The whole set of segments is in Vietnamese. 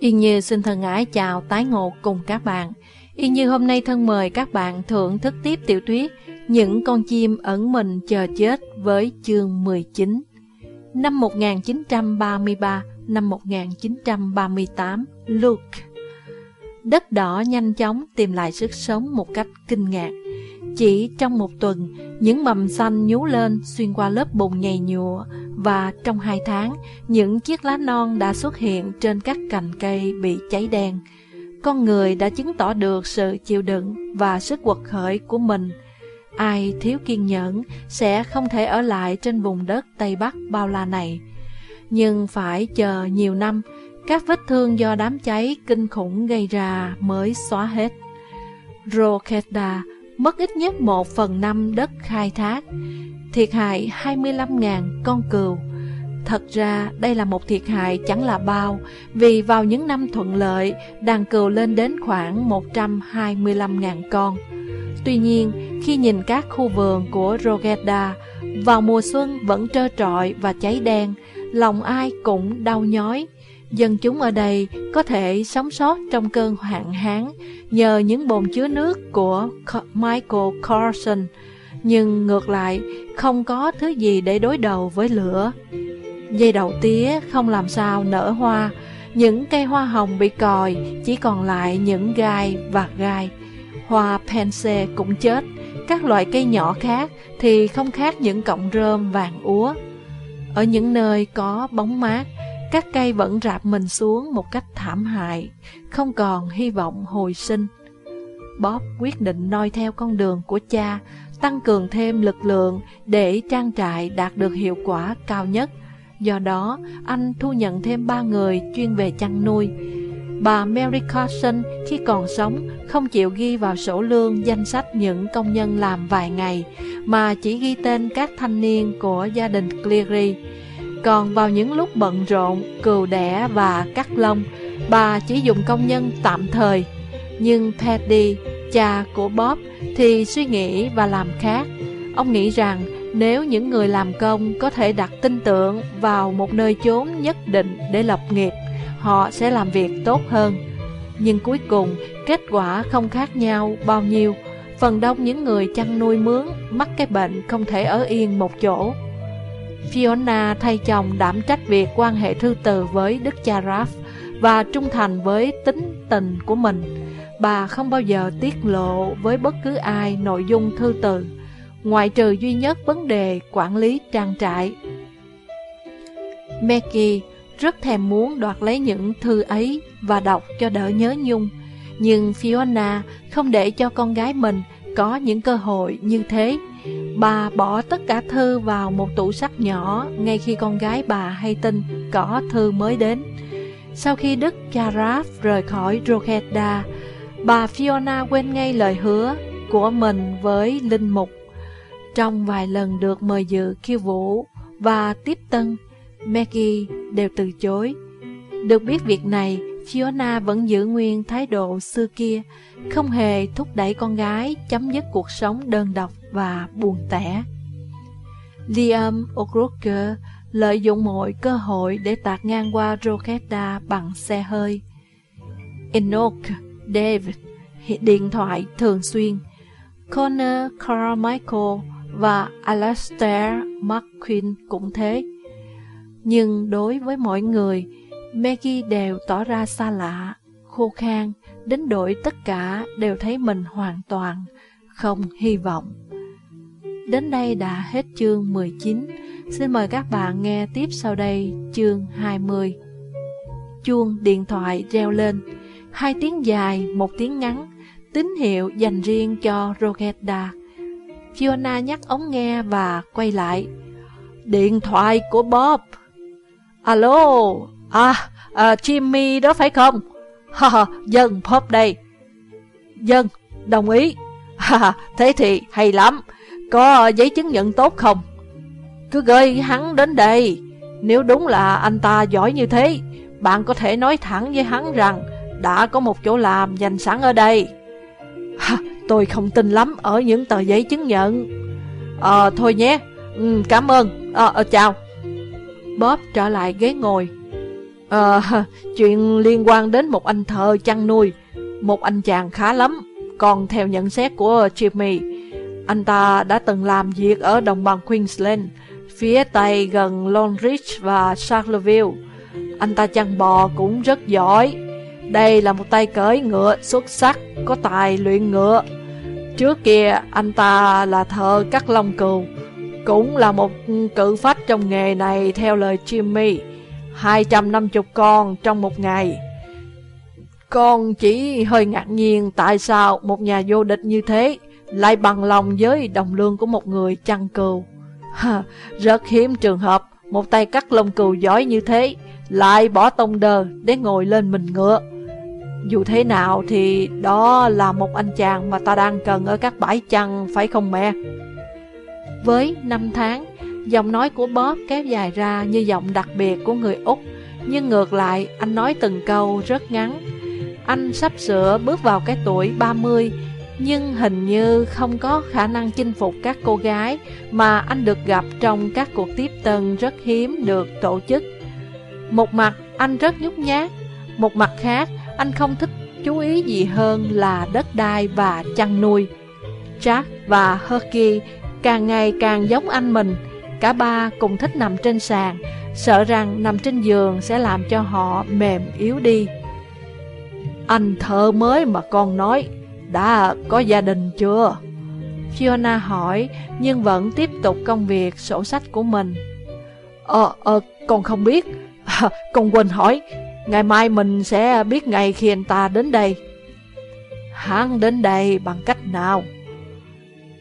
Yên Như xin thân ái chào tái ngộ cùng các bạn. Yên Như hôm nay thân mời các bạn thưởng thức tiếp tiểu thuyết Những con chim ẩn mình chờ chết với chương 19. Năm 1933, năm 1938, Luke. Đất đỏ nhanh chóng tìm lại sức sống một cách kinh ngạc. Chỉ trong một tuần, những mầm xanh nhú lên xuyên qua lớp bùn nhầy nhụa và trong hai tháng, những chiếc lá non đã xuất hiện trên các cành cây bị cháy đen. Con người đã chứng tỏ được sự chịu đựng và sức quật khởi của mình. Ai thiếu kiên nhẫn sẽ không thể ở lại trên vùng đất Tây Bắc bao la này. Nhưng phải chờ nhiều năm, các vết thương do đám cháy kinh khủng gây ra mới xóa hết. Roketa mất ít nhất một phần năm đất khai thác, thiệt hại 25.000 con cừu. Thật ra đây là một thiệt hại chẳng là bao, vì vào những năm thuận lợi, đàn cừu lên đến khoảng 125.000 con. Tuy nhiên, khi nhìn các khu vườn của Rogeda, vào mùa xuân vẫn trơ trọi và cháy đen, lòng ai cũng đau nhói. Dân chúng ở đây có thể sống sót trong cơn hạn hán nhờ những bồn chứa nước của Michael Carson, nhưng ngược lại không có thứ gì để đối đầu với lửa. Dây đầu tía không làm sao nở hoa, những cây hoa hồng bị còi, chỉ còn lại những gai và gai. Hoa pense cũng chết, các loại cây nhỏ khác thì không khác những cọng rơm vàng úa. Ở những nơi có bóng mát, các cây vẫn rạp mình xuống một cách thảm hại, không còn hy vọng hồi sinh. Bob quyết định noi theo con đường của cha, tăng cường thêm lực lượng để trang trại đạt được hiệu quả cao nhất. Do đó, anh thu nhận thêm ba người chuyên về chăn nuôi. Bà Mary Carson khi còn sống không chịu ghi vào sổ lương danh sách những công nhân làm vài ngày, mà chỉ ghi tên các thanh niên của gia đình Cleary. Còn vào những lúc bận rộn, cừu đẻ và cắt lông, bà chỉ dùng công nhân tạm thời. Nhưng teddy cha của Bob, thì suy nghĩ và làm khác. Ông nghĩ rằng nếu những người làm công có thể đặt tin tưởng vào một nơi chốn nhất định để lập nghiệp, họ sẽ làm việc tốt hơn. Nhưng cuối cùng, kết quả không khác nhau bao nhiêu. Phần đông những người chăn nuôi mướn mắc cái bệnh không thể ở yên một chỗ. Fiona thay chồng đảm trách việc quan hệ thư từ với Đức cha Raph và trung thành với tính tình của mình. Bà không bao giờ tiết lộ với bất cứ ai nội dung thư từ, ngoại trừ duy nhất vấn đề quản lý trang trại. Maggie rất thèm muốn đoạt lấy những thư ấy và đọc cho đỡ nhớ nhung, nhưng Fiona không để cho con gái mình có những cơ hội như thế. Bà bỏ tất cả thư vào một tủ sắt nhỏ ngay khi con gái bà hay tin có thư mới đến. Sau khi Đức Charaf rời khỏi Drogheda, bà Fiona quên ngay lời hứa của mình với Linh Mục. Trong vài lần được mời dự khiêu vũ và tiếp tân, Maggie đều từ chối. Được biết việc này, Fiona vẫn giữ nguyên thái độ xưa kia, không hề thúc đẩy con gái chấm dứt cuộc sống đơn độc và buồn tẻ. Liam O'Rourke lợi dụng mọi cơ hội để tạt ngang qua Roketa bằng xe hơi. Enoch, David, điện thoại thường xuyên, Connor Carmichael và Alastair McQueen cũng thế. Nhưng đối với mọi người, Maggie đều tỏ ra xa lạ, khô khan, đến đổi tất cả đều thấy mình hoàn toàn không hy vọng. Đến đây đã hết chương 19. Xin mời các bạn nghe tiếp sau đây chương 20. Chuông điện thoại reo lên, hai tiếng dài, một tiếng ngắn, tín hiệu dành riêng cho Rogeda. Fiona nhắc ống nghe và quay lại. Điện thoại của Bob. Alo, à, à Jimmy đó phải không? Ha ha, dân Pop đây. Dân, đồng ý. Ha ha, thế thì hay lắm. Có giấy chứng nhận tốt không? Cứ gửi hắn đến đây. Nếu đúng là anh ta giỏi như thế, bạn có thể nói thẳng với hắn rằng đã có một chỗ làm dành sẵn ở đây. Ha, tôi không tin lắm ở những tờ giấy chứng nhận. Ờ, thôi nhé. Ừ, cảm ơn. Ờ, à, chào. Bob trở lại ghế ngồi. À, chuyện liên quan đến một anh thợ chăn nuôi, một anh chàng khá lắm. Còn theo nhận xét của Jimmy, anh ta đã từng làm việc ở đồng bằng Queensland, phía tây gần Longreach và Charleville. Anh ta chăn bò cũng rất giỏi. Đây là một tay cưỡi ngựa xuất sắc, có tài luyện ngựa. Trước kia anh ta là thợ cắt lông cừu, cũng là một cự phách trong nghề này theo lời Jimmy. 250 con trong một ngày. Con chỉ hơi ngạc nhiên tại sao một nhà vô địch như thế lại bằng lòng với đồng lương của một người chăn cừu. Rất hiếm trường hợp một tay cắt lông cừu giỏi như thế lại bỏ tông đờ để ngồi lên mình ngựa. Dù thế nào thì đó là một anh chàng mà ta đang cần ở các bãi chăn phải không mẹ? Với năm tháng, giọng nói của Bob kéo dài ra như giọng đặc biệt của người Úc, nhưng ngược lại anh nói từng câu rất ngắn. Anh sắp sửa bước vào cái tuổi 30, nhưng hình như không có khả năng chinh phục các cô gái mà anh được gặp trong các cuộc tiếp tân rất hiếm được tổ chức. Một mặt anh rất nhút nhát, một mặt khác anh không thích chú ý gì hơn là đất đai và chăn nuôi. Jack và Herky càng ngày càng giống anh mình, cả ba cùng thích nằm trên sàn, sợ rằng nằm trên giường sẽ làm cho họ mềm yếu đi. Anh thợ mới mà con nói, đã có gia đình chưa? Fiona hỏi, nhưng vẫn tiếp tục công việc sổ sách của mình. Ờ, ờ, con không biết. À, con quên hỏi, ngày mai mình sẽ biết ngày khi anh ta đến đây. Hắn đến đây bằng cách nào?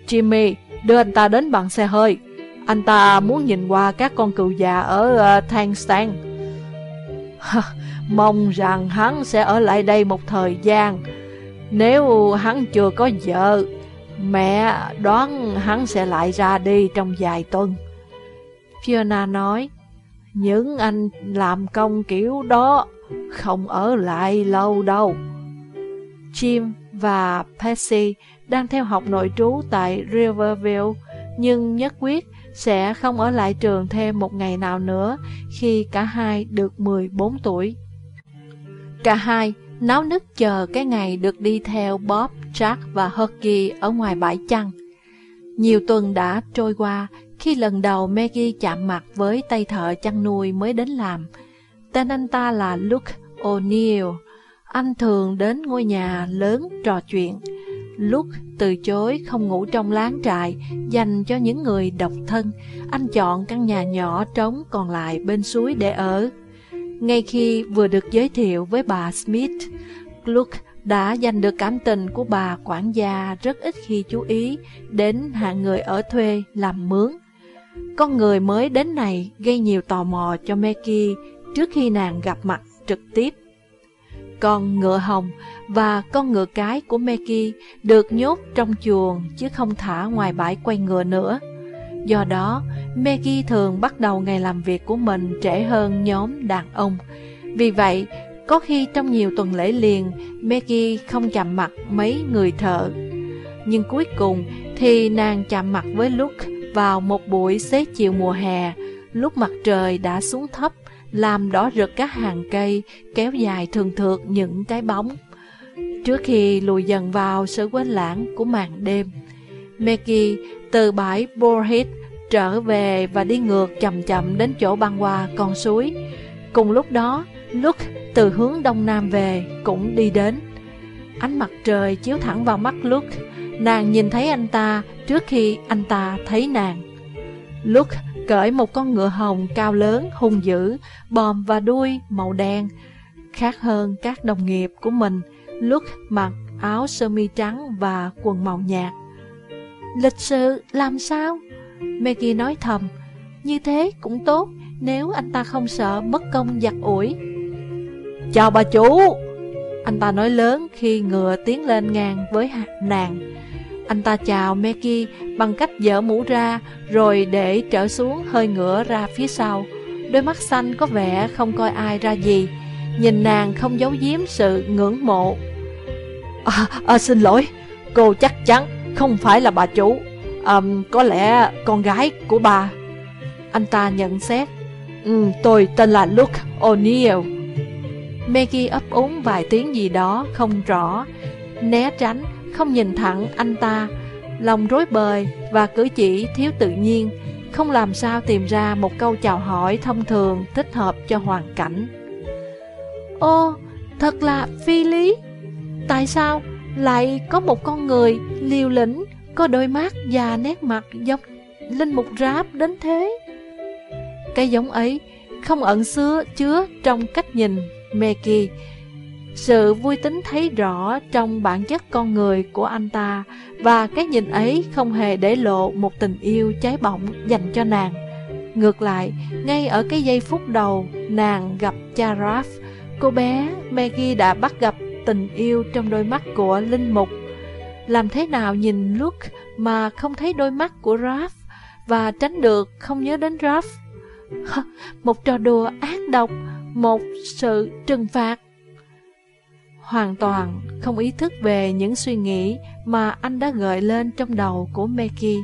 Jimmy đưa anh ta đến bằng xe hơi. Anh ta muốn nhìn qua các con cừu già ở ờ, uh, Thangstan. Mong rằng hắn sẽ ở lại đây một thời gian. Nếu hắn chưa có vợ, mẹ đoán hắn sẽ lại ra đi trong vài tuần. Fiona nói, những anh làm công kiểu đó không ở lại lâu đâu. Jim và Patsy đang theo học nội trú tại Riverville, nhưng nhất quyết sẽ không ở lại trường thêm một ngày nào nữa khi cả hai được 14 tuổi. Cả hai náo nức chờ cái ngày được đi theo Bob, Jack và Huggy ở ngoài bãi chăn. Nhiều tuần đã trôi qua khi lần đầu Maggie chạm mặt với tay thợ chăn nuôi mới đến làm. Tên anh ta là Luke O'Neill. Anh thường đến ngôi nhà lớn trò chuyện lúc từ chối không ngủ trong láng trại dành cho những người độc thân. Anh chọn căn nhà nhỏ trống còn lại bên suối để ở. Ngay khi vừa được giới thiệu với bà Smith, Luke đã giành được cảm tình của bà quản gia rất ít khi chú ý đến hạng người ở thuê làm mướn. Con người mới đến này gây nhiều tò mò cho Maggie trước khi nàng gặp mặt trực tiếp. Con ngựa hồng và con ngựa cái của Meki được nhốt trong chuồng chứ không thả ngoài bãi quay ngựa nữa. Do đó, Meki thường bắt đầu ngày làm việc của mình trễ hơn nhóm đàn ông. Vì vậy, có khi trong nhiều tuần lễ liền, Meki không chạm mặt mấy người thợ. Nhưng cuối cùng thì nàng chạm mặt với Luke vào một buổi xế chiều mùa hè, lúc mặt trời đã xuống thấp, làm đỏ rực các hàng cây, kéo dài thường thượt những cái bóng. Trước khi lùi dần vào sự quên lãng của màn đêm, Maggie từ bãi Borhit trở về và đi ngược chậm chậm đến chỗ băng qua con suối. Cùng lúc đó, Luke từ hướng đông nam về cũng đi đến. Ánh mặt trời chiếu thẳng vào mắt Luke, nàng nhìn thấy anh ta trước khi anh ta thấy nàng. Luke cởi một con ngựa hồng cao lớn, hung dữ, bòm và đuôi màu đen. Khác hơn các đồng nghiệp của mình, lúc mặc áo sơ mi trắng và quần màu nhạt. Lịch sự làm sao? Maggie nói thầm, như thế cũng tốt nếu anh ta không sợ mất công giặt ủi. Chào bà chủ! Anh ta nói lớn khi ngựa tiến lên ngang với nàng. Anh ta chào Maggie bằng cách dở mũ ra rồi để trở xuống hơi ngửa ra phía sau. Đôi mắt xanh có vẻ không coi ai ra gì. Nhìn nàng không giấu giếm sự ngưỡng mộ. À, à, xin lỗi, cô chắc chắn không phải là bà chủ. À, có lẽ con gái của bà. Anh ta nhận xét. Ừ, tôi tên là Luke O'Neill Maggie ấp úng vài tiếng gì đó không rõ, né tránh, không nhìn thẳng anh ta, lòng rối bời và cử chỉ thiếu tự nhiên, không làm sao tìm ra một câu chào hỏi thông thường thích hợp cho hoàn cảnh. Ô, thật là phi lý. Tại sao lại có một con người liều lĩnh, có đôi mắt và nét mặt giống linh mục ráp đến thế? Cái giống ấy không ẩn xưa chứa trong cách nhìn Meki. Sự vui tính thấy rõ trong bản chất con người của anh ta và cái nhìn ấy không hề để lộ một tình yêu cháy bỏng dành cho nàng. Ngược lại, ngay ở cái giây phút đầu nàng gặp cha Raph, cô bé Maggie đã bắt gặp tình yêu trong đôi mắt của Linh Mục. Làm thế nào nhìn Luke mà không thấy đôi mắt của Raph và tránh được không nhớ đến Raph? một trò đùa ác độc, một sự trừng phạt. Hoàn toàn không ý thức về những suy nghĩ mà anh đã gợi lên trong đầu của Meki.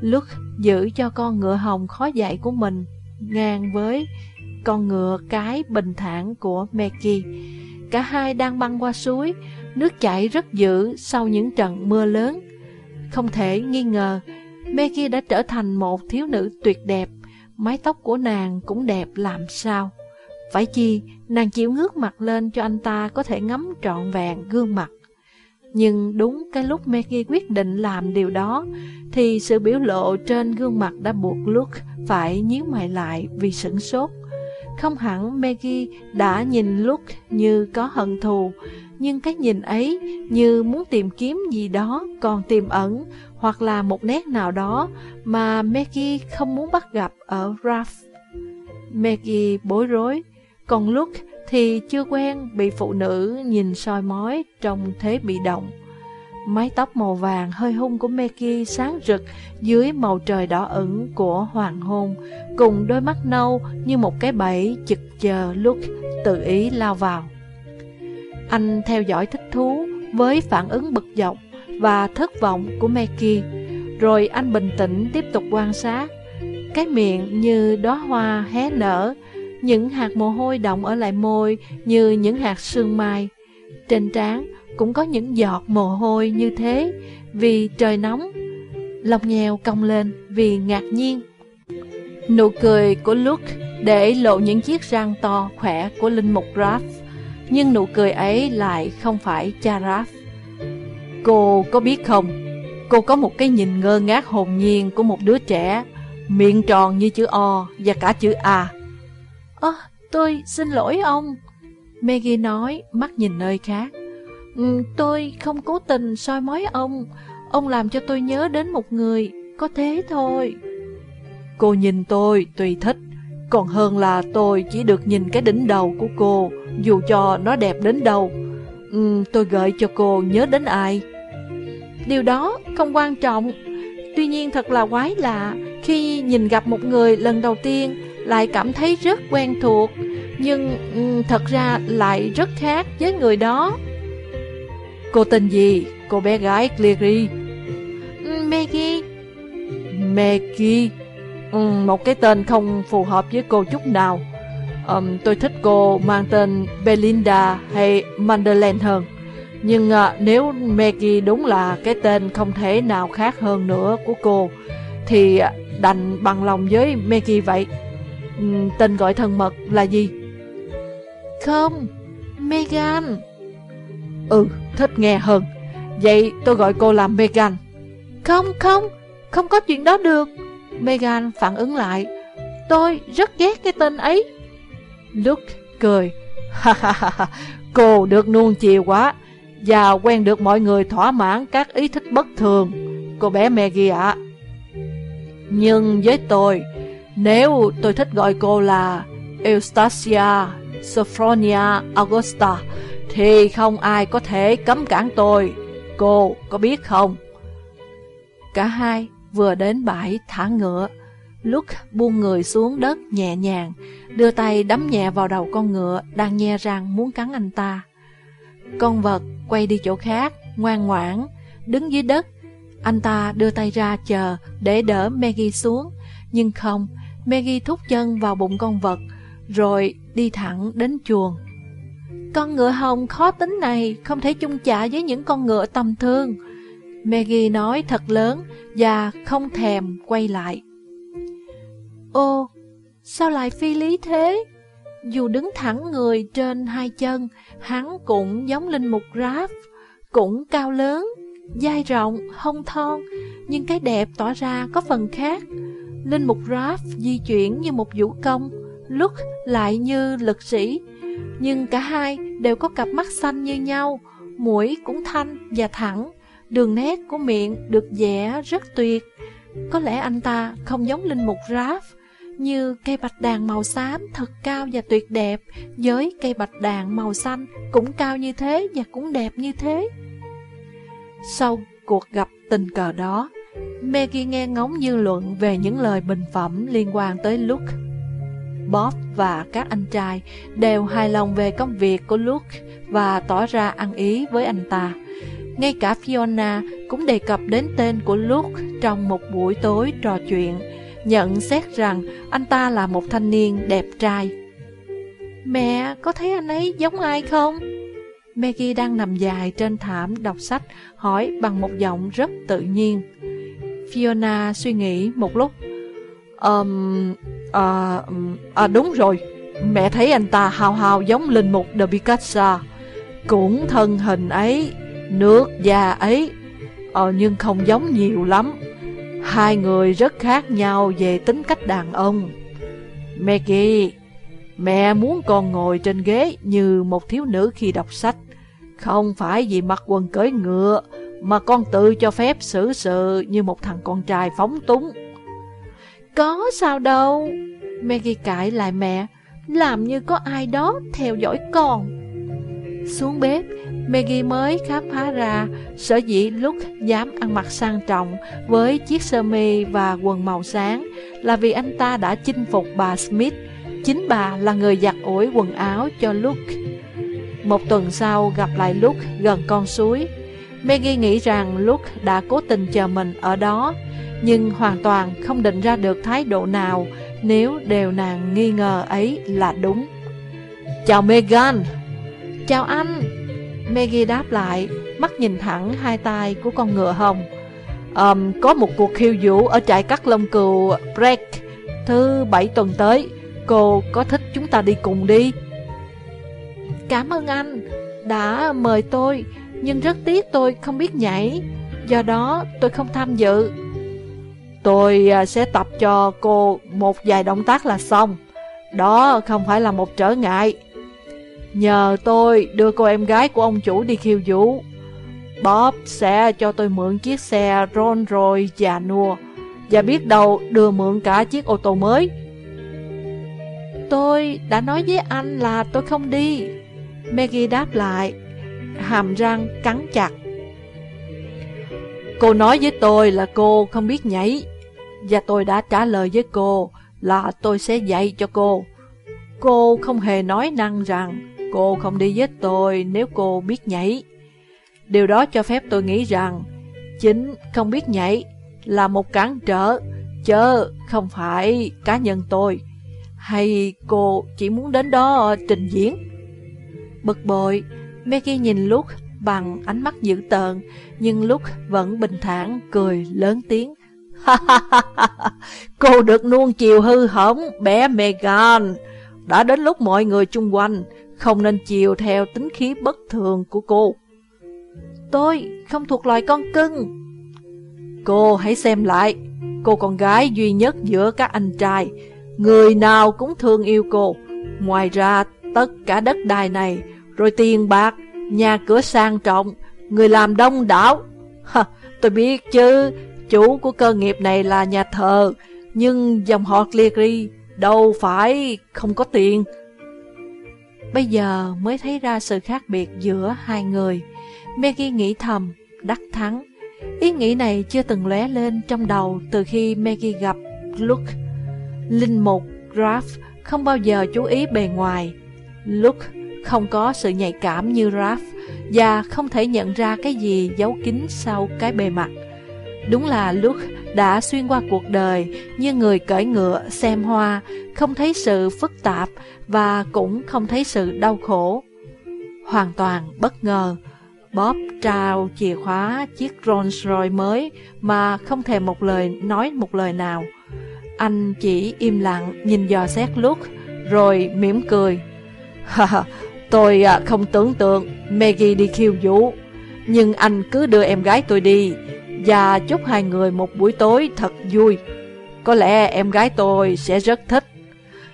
Lúc giữ cho con ngựa hồng khó dạy của mình ngang với con ngựa cái bình thản của Meki. Cả hai đang băng qua suối, nước chảy rất dữ sau những trận mưa lớn. Không thể nghi ngờ, Meki đã trở thành một thiếu nữ tuyệt đẹp mái tóc của nàng cũng đẹp làm sao. Phải chi, nàng chịu ngước mặt lên cho anh ta có thể ngắm trọn vẹn gương mặt. Nhưng đúng cái lúc Maggie quyết định làm điều đó, thì sự biểu lộ trên gương mặt đã buộc Luke phải nhíu mày lại vì sửng sốt. Không hẳn Maggie đã nhìn Luke như có hận thù, nhưng cái nhìn ấy như muốn tìm kiếm gì đó còn tiềm ẩn hoặc là một nét nào đó mà Maggie không muốn bắt gặp ở Ralph. Maggie bối rối, còn Luke thì chưa quen bị phụ nữ nhìn soi mói trong thế bị động. Mái tóc màu vàng hơi hung của Meki sáng rực dưới màu trời đỏ ửng của hoàng hôn, cùng đôi mắt nâu như một cái bẫy chực chờ Luke tự ý lao vào. Anh theo dõi thích thú với phản ứng bực dọc và thất vọng của Meki. Rồi anh bình tĩnh tiếp tục quan sát. Cái miệng như đóa hoa hé nở, những hạt mồ hôi động ở lại môi như những hạt sương mai. Trên trán cũng có những giọt mồ hôi như thế vì trời nóng. Lòng nhèo cong lên vì ngạc nhiên. Nụ cười của Luke để lộ những chiếc răng to khỏe của linh mục Raph, nhưng nụ cười ấy lại không phải cha Raph. Cô có biết không, cô có một cái nhìn ngơ ngác hồn nhiên của một đứa trẻ, miệng tròn như chữ O và cả chữ A. Ơ, tôi xin lỗi ông. Maggie nói, mắt nhìn nơi khác. Ừ, tôi không cố tình soi mói ông, ông làm cho tôi nhớ đến một người, có thế thôi. Cô nhìn tôi tùy thích, còn hơn là tôi chỉ được nhìn cái đỉnh đầu của cô, dù cho nó đẹp đến đâu. Ừ, tôi gợi cho cô nhớ đến ai? Điều đó không quan trọng Tuy nhiên thật là quái lạ Khi nhìn gặp một người lần đầu tiên Lại cảm thấy rất quen thuộc Nhưng ừ, thật ra lại rất khác với người đó. Cô tên gì? Cô bé gái Cleary? Ừ, Maggie. Maggie? Ừ, Một cái tên không phù hợp với cô chút nào. Um, Tôi thích cô mang tên Belinda hay Madeleine hơn. Nhưng à, nếu Maggie đúng là cái tên không thể nào khác hơn nữa của cô Thì à, đành bằng lòng với Maggie vậy Tên gọi thân mật là gì? Không, Megan. Ừ, thích nghe hơn. Vậy tôi gọi cô là Megan. Không, không, không có chuyện đó được. Megan phản ứng lại. Tôi rất ghét cái tên ấy. Luke cười. Ha ha ha. Cô được nuông chiều quá và quen được mọi người thỏa mãn các ý thích bất thường, cô bé Maggie ạ. Nhưng với tôi, nếu tôi thích gọi cô là Eustacia Sophronia Augusta, thì không ai có thể cấm cản tôi. Cô có biết không? Cả hai vừa đến bãi thả ngựa. Luke buông người xuống đất nhẹ nhàng, đưa tay đấm nhẹ vào đầu con ngựa đang nhe răng muốn cắn anh ta. Con vật quay đi chỗ khác, ngoan ngoãn, đứng dưới đất. Anh ta đưa tay ra chờ để đỡ Maggie xuống, nhưng không, Maggie thúc chân vào bụng con vật, rồi đi thẳng đến chuồng. Con ngựa hồng khó tính này không thể chung chạ với những con ngựa tầm thương. Maggie nói thật lớn và không thèm quay lại. Ô, sao lại phi lý thế? Dù đứng thẳng người trên hai chân, hắn cũng giống linh mục Raph, cũng cao lớn, dai rộng, hông thon, nhưng cái đẹp tỏ ra có phần khác. Linh mục Raph di chuyển như một vũ công, lúc lại như lực sĩ, nhưng cả hai đều có cặp mắt xanh như nhau, mũi cũng thanh và thẳng, đường nét của miệng được vẽ rất tuyệt. Có lẽ anh ta không giống linh mục Raph, như cây bạch đàn màu xám thật cao và tuyệt đẹp, với cây bạch đàn màu xanh cũng cao như thế và cũng đẹp như thế. Sau cuộc gặp tình cờ đó, Maggie nghe ngóng dư luận về những lời bình phẩm liên quan tới Luke. Bob và các anh trai đều hài lòng về công việc của Luke và tỏ ra ăn ý với anh ta. Ngay cả Fiona cũng đề cập đến tên của Luke trong một buổi tối trò chuyện, nhận xét rằng anh ta là một thanh niên đẹp trai. Mẹ, có thấy anh ấy giống ai không? Maggie đang nằm dài trên thảm đọc sách, hỏi bằng một giọng rất tự nhiên. Fiona suy nghĩ một lúc. Um, à, à đúng rồi, mẹ thấy anh ta hào hào giống linh mục de Picasso. Cũng thân hình ấy, nước da ấy, ờ, nhưng không giống nhiều lắm. Hai người rất khác nhau về tính cách đàn ông. Maggie, mẹ muốn con ngồi trên ghế như một thiếu nữ khi đọc sách. Không phải vì mặc quần cưới ngựa, mà con tự cho phép xử sự như một thằng con trai phóng túng. Có sao đâu, Maggie cãi lại mẹ, làm như có ai đó theo dõi con. Xuống bếp, Maggie mới khám phá ra sở dĩ lúc dám ăn mặc sang trọng với chiếc sơ mi và quần màu sáng là vì anh ta đã chinh phục bà Smith. Chính bà là người giặt ủi quần áo cho Luke. Một tuần sau gặp lại Luke gần con suối. Maggie nghĩ rằng Luke đã cố tình chờ mình ở đó, nhưng hoàn toàn không định ra được thái độ nào nếu đều nàng nghi ngờ ấy là đúng. Chào Megan! Chào anh! Maggie đáp lại, mắt nhìn thẳng hai tay của con ngựa hồng. Um, có một cuộc khiêu vũ ở trại cắt lông cừu Break thứ bảy tuần tới. Cô có thích chúng ta đi cùng đi? Cảm ơn anh đã mời tôi, nhưng rất tiếc tôi không biết nhảy, do đó tôi không tham dự. Tôi à, sẽ tập cho cô một vài động tác là xong. Đó không phải là một trở ngại. Nhờ tôi đưa cô em gái của ông chủ đi khiêu vũ. Bob sẽ cho tôi mượn chiếc xe Rolls Royce già nua và biết đâu đưa mượn cả chiếc ô tô mới. Tôi đã nói với anh là tôi không đi. Maggie đáp lại, hàm răng cắn chặt. Cô nói với tôi là cô không biết nhảy, và tôi đã trả lời với cô là tôi sẽ dạy cho cô. Cô không hề nói năng rằng cô không đi với tôi nếu cô biết nhảy. Điều đó cho phép tôi nghĩ rằng chính không biết nhảy là một cản trở, chứ không phải cá nhân tôi. Hay cô chỉ muốn đến đó trình diễn? Bực bội, Maggie nhìn Luke bằng ánh mắt dữ tợn, nhưng Luke vẫn bình thản cười lớn tiếng. cô được nuông chiều hư hỏng, bé Megan. Đã đến lúc mọi người chung quanh không nên chiều theo tính khí bất thường của cô. Tôi không thuộc loài con cưng. Cô hãy xem lại, cô con gái duy nhất giữa các anh trai, người nào cũng thương yêu cô. Ngoài ra, tất cả đất đai này, rồi tiền bạc, nhà cửa sang trọng, người làm đông đảo. Ha, tôi biết chứ, chủ của cơ nghiệp này là nhà thờ, nhưng dòng họ Cleary đâu phải không có tiền. Bây giờ mới thấy ra sự khác biệt giữa hai người. Maggie nghĩ thầm, đắc thắng. Ý nghĩ này chưa từng lóe lên trong đầu từ khi Maggie gặp Luke. Linh mục, Graf không bao giờ chú ý bề ngoài. Luke không có sự nhạy cảm như Raph và không thể nhận ra cái gì giấu kín sau cái bề mặt. Đúng là Luke đã xuyên qua cuộc đời như người cởi ngựa xem hoa, không thấy sự phức tạp và cũng không thấy sự đau khổ. hoàn toàn bất ngờ. Bob trao chìa khóa chiếc Rolls Royce mới mà không thèm một lời nói một lời nào. Anh chỉ im lặng nhìn dò xét Luke rồi mỉm cười. tôi à, không tưởng tượng Maggie đi khiêu vũ, nhưng anh cứ đưa em gái tôi đi và chúc hai người một buổi tối thật vui. Có lẽ em gái tôi sẽ rất thích.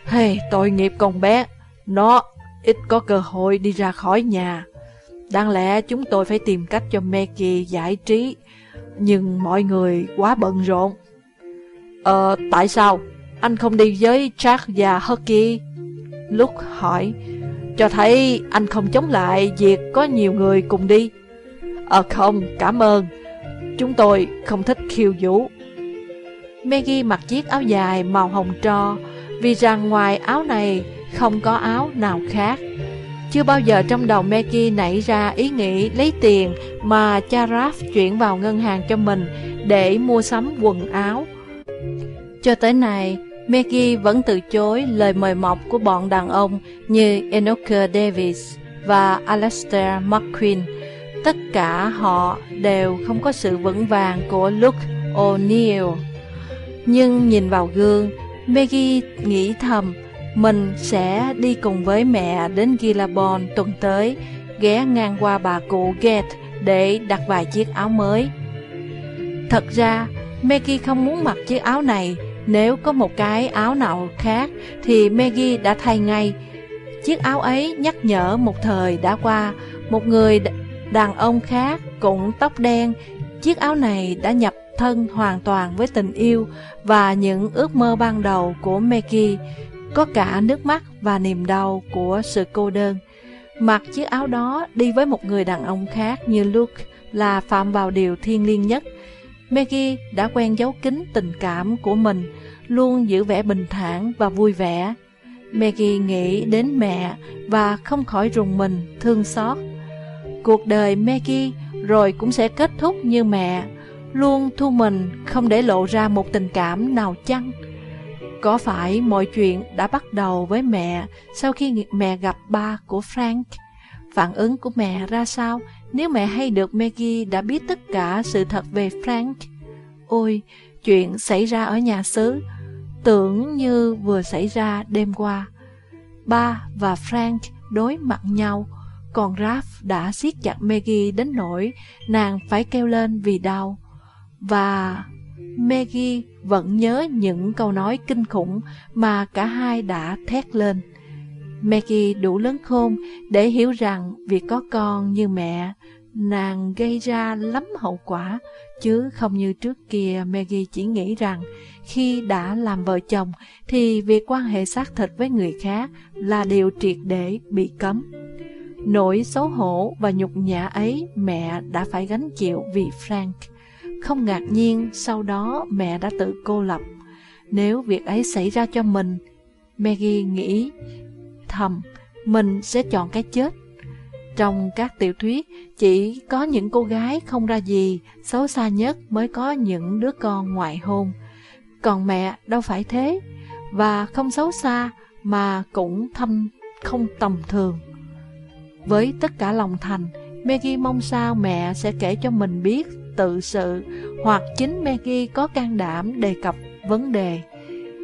Hey, tội nghiệp con bé, nó ít có cơ hội đi ra khỏi nhà. Đáng lẽ chúng tôi phải tìm cách cho Maggie giải trí, nhưng mọi người quá bận rộn. Ờ, tại sao? Anh không đi với Jack và Hucky? Lúc hỏi, cho thấy anh không chống lại việc có nhiều người cùng đi. Ờ không, cảm ơn. Chúng tôi không thích khiêu vũ. Maggie mặc chiếc áo dài màu hồng tro, vì rằng ngoài áo này không có áo nào khác. Chưa bao giờ trong đầu Maggie nảy ra ý nghĩ lấy tiền mà cha Raph chuyển vào ngân hàng cho mình để mua sắm quần áo. Cho tới nay, Maggie vẫn từ chối lời mời mọc của bọn đàn ông như Enoch Davis và Alastair McQueen. Tất cả họ đều không có sự vững vàng của Luke O'Neill. Nhưng nhìn vào gương, Maggie nghĩ thầm, mình sẽ đi cùng với mẹ đến Gillabon tuần tới, ghé ngang qua bà cụ Gate để đặt vài chiếc áo mới. Thật ra, Maggie không muốn mặc chiếc áo này, nếu có một cái áo nào khác thì Maggie đã thay ngay. Chiếc áo ấy nhắc nhở một thời đã qua, một người đàn ông khác cũng tóc đen. Chiếc áo này đã nhập thân hoàn toàn với tình yêu và những ước mơ ban đầu của Maggie, có cả nước mắt và niềm đau của sự cô đơn. Mặc chiếc áo đó đi với một người đàn ông khác như Luke là phạm vào điều thiêng liêng nhất. Maggie đã quen giấu kín tình cảm của mình, luôn giữ vẻ bình thản và vui vẻ. Maggie nghĩ đến mẹ và không khỏi rùng mình, thương xót. Cuộc đời Maggie rồi cũng sẽ kết thúc như mẹ, luôn thu mình không để lộ ra một tình cảm nào chăng? Có phải mọi chuyện đã bắt đầu với mẹ sau khi mẹ gặp ba của Frank? Phản ứng của mẹ ra sao nếu mẹ hay được Maggie đã biết tất cả sự thật về Frank? Ôi, chuyện xảy ra ở nhà xứ, tưởng như vừa xảy ra đêm qua. Ba và Frank đối mặt nhau, còn Raph đã siết chặt Maggie đến nỗi nàng phải kêu lên vì đau. Và Maggie vẫn nhớ những câu nói kinh khủng mà cả hai đã thét lên. Maggie đủ lớn khôn để hiểu rằng việc có con như mẹ nàng gây ra lắm hậu quả, chứ không như trước kia Maggie chỉ nghĩ rằng khi đã làm vợ chồng thì việc quan hệ xác thịt với người khác là điều triệt để bị cấm. Nỗi xấu hổ và nhục nhã ấy mẹ đã phải gánh chịu vì Frank. Không ngạc nhiên sau đó mẹ đã tự cô lập. Nếu việc ấy xảy ra cho mình, Maggie nghĩ thầm mình sẽ chọn cái chết. Trong các tiểu thuyết, chỉ có những cô gái không ra gì, xấu xa nhất mới có những đứa con ngoại hôn. Còn mẹ đâu phải thế, và không xấu xa mà cũng thâm không tầm thường. Với tất cả lòng thành, Maggie mong sao mẹ sẽ kể cho mình biết tự sự hoặc chính Maggie có can đảm đề cập vấn đề.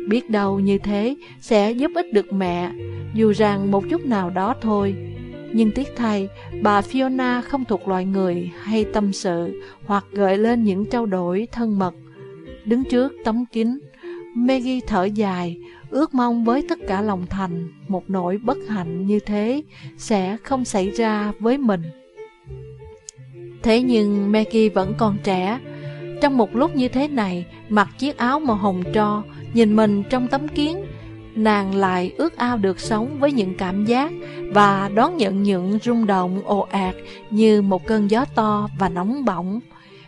Biết đâu như thế sẽ giúp ích được mẹ, dù rằng một chút nào đó thôi. Nhưng tiếc thay, bà Fiona không thuộc loại người hay tâm sự hoặc gợi lên những trao đổi thân mật. Đứng trước tấm kính, Maggie thở dài, ước mong với tất cả lòng thành một nỗi bất hạnh như thế sẽ không xảy ra với mình. Thế nhưng Maggie vẫn còn trẻ. Trong một lúc như thế này, mặc chiếc áo màu hồng tro, nhìn mình trong tấm kiến, nàng lại ước ao được sống với những cảm giác và đón nhận những rung động ồ ạt như một cơn gió to và nóng bỏng.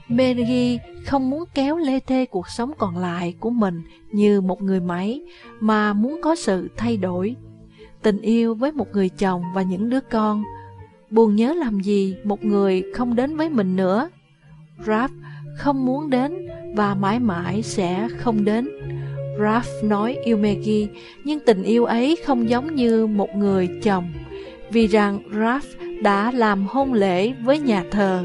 Maggie không muốn kéo lê thê cuộc sống còn lại của mình như một người máy, mà muốn có sự thay đổi. Tình yêu với một người chồng và những đứa con, Buồn nhớ làm gì một người không đến với mình nữa Raph không muốn đến và mãi mãi sẽ không đến Ralph nói yêu Maggie Nhưng tình yêu ấy không giống như một người chồng Vì rằng Ralph đã làm hôn lễ với nhà thờ.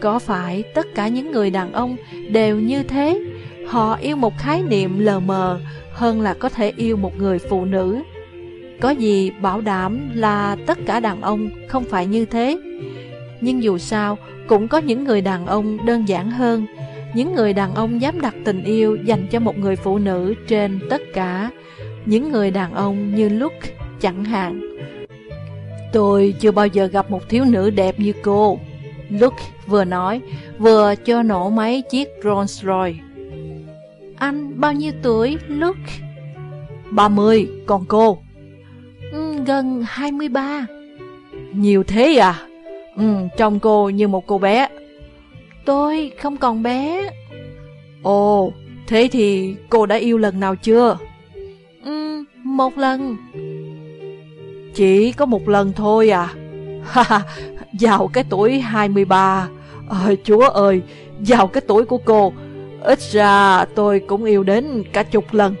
Có phải tất cả những người đàn ông đều như thế? Họ yêu một khái niệm lờ mờ hơn là có thể yêu một người phụ nữ. Có gì bảo đảm là tất cả đàn ông không phải như thế. Nhưng dù sao, cũng có những người đàn ông đơn giản hơn. Những người đàn ông dám đặt tình yêu dành cho một người phụ nữ trên tất cả. Những người đàn ông như Luke chẳng hạn. Tôi chưa bao giờ gặp một thiếu nữ đẹp như cô. Luke vừa nói, vừa cho nổ máy chiếc Rolls Royce. Anh bao nhiêu tuổi, Luke? 30, còn cô? Ừ, gần 23. Nhiều thế à? Ừ, trông cô như một cô bé. Tôi không còn bé. Ồ, thế thì cô đã yêu lần nào chưa? Ừ, một lần. Chỉ có một lần thôi à? Ha vào cái tuổi 23. Ơi chúa ơi, vào cái tuổi của cô, ít ra tôi cũng yêu đến cả chục lần.